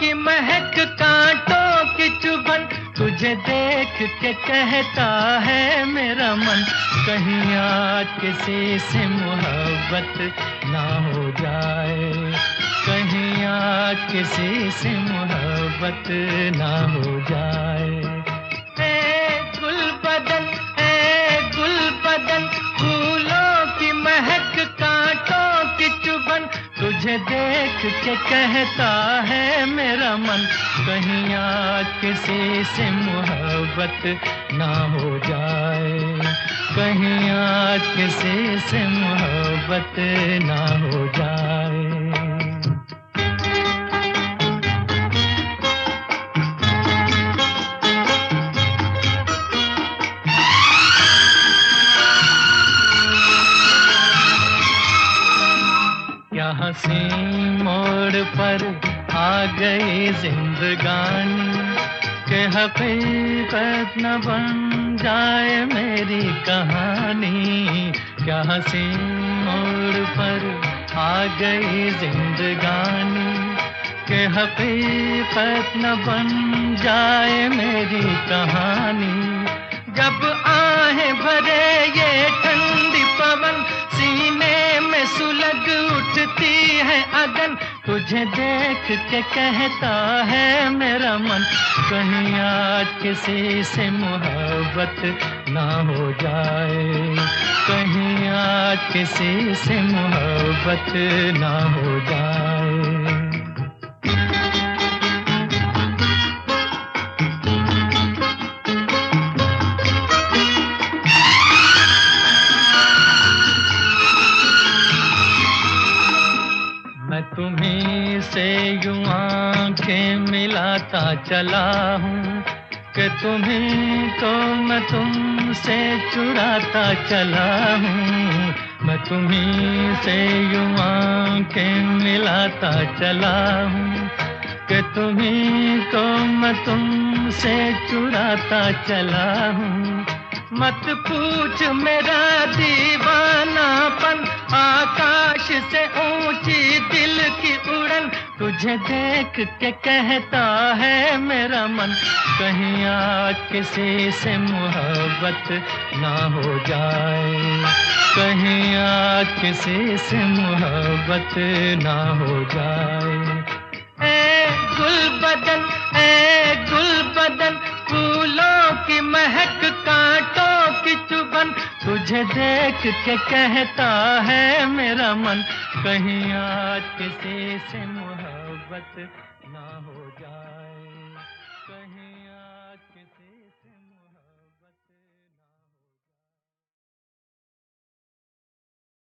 की महक कांटों की चुभन तुझे देख के कहता है मेरा मन, कहीं आज किसी से मोहब्बत ना हो जाए। कहीं आज किसी से मोहब्बत ना हो जाए। तुझे देख के कहता है मेरा मन, कहीं आज किसी से मोहब्बत ना हो जाए। कहीं आज किसी से मोहब्बत ना हो जाए। हँसी मोड़ पर आ गई जिंदगानी। के हकीकत न बन जाए मेरी कहानी। क्या हँसी मोड़ पर आ गई जिंदगानी। के हकीकत न बन जाए मेरी कहानी। जब आहे भरे ये तुझे देख के कहता है मेरा मन, कहीं आज किसी से मोहब्बत ना हो जाए। कहीं आज किसी से मोहब्बत ना हो जाए। तुम्ही से यूँ आँखें मिलाता चला हूँ कि तुम्हें तो मैं तुमसे चुराता चला हूँ। मैं तुम्ही से यूँ आँखें मिलाता चला हूँ कि तुम्हें को मैं तुमसे चुराता चला हूँ। मत पूछ मेरा दीवानापन, आकाश से उड़न तुझे देख के कहता है मेरा मन, कहीं आज किसी से मोहब्बत ना हो जाए। कहीं आज किसी से मोहब्बत ना हो जाए। ए गुल बदन, ए गुल बदन, फूलों की महक, कांटों की चुबन तुझे देख के कहता है मेरा मन, कहीं आज किसी से मोहब्बत ना हो जाए। कहीं